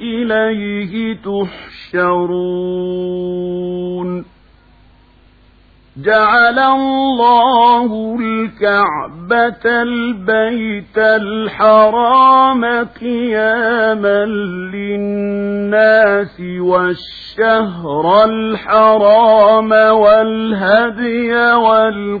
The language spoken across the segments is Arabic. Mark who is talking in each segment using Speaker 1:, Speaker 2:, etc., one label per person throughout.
Speaker 1: إليه تحشرون. جعل الله الكعبة البيت الحرام قياما للناس والشهر الحرام والهدي والقلائد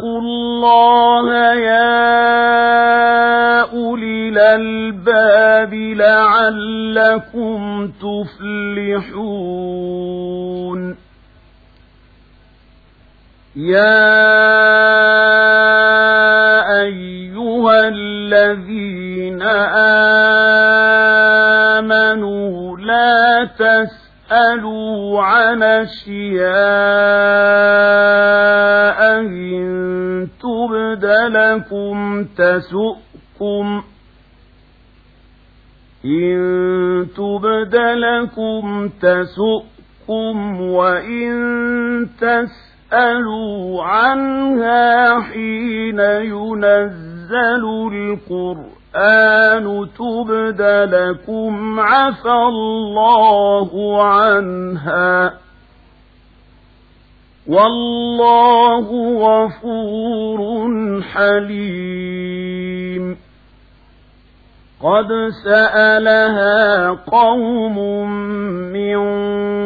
Speaker 1: الله يا أولي الألباب لعلكم تفلحون. يا أيها الذين آمنوا لا تسألوا عن أشياء إن تبد لكم تسؤكم إن تبد لكم تسؤكم وإن تسألوا عنها حين ينزل القرآن تبد لكم عفى الله عنها والله غفور حليم. قد سألها قوم من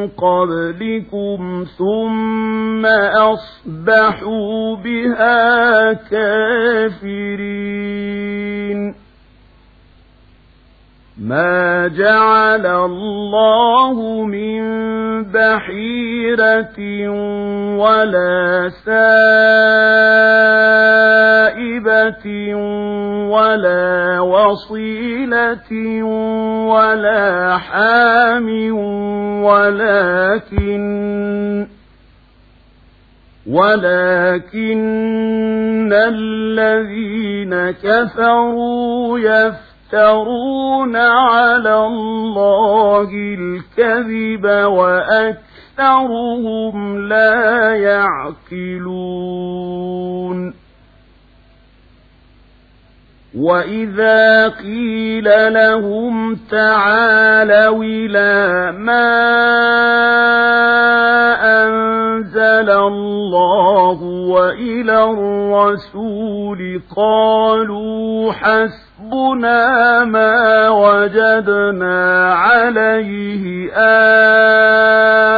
Speaker 1: قبلكم ثم أصبحوا بها كافرين. ما جعل الله من بحيرة ولا سائبة ولا وصيلة ولا حام ولكن ولكن الذين كفروا يفترون يفترون على الله الكذب وأكثرهم لا يعقلون. وإذا قيل لهم تعالوا إلى ما أنزل الله وإلى الرسول قالوا حسبنا ما وجدنا عليه آباءنا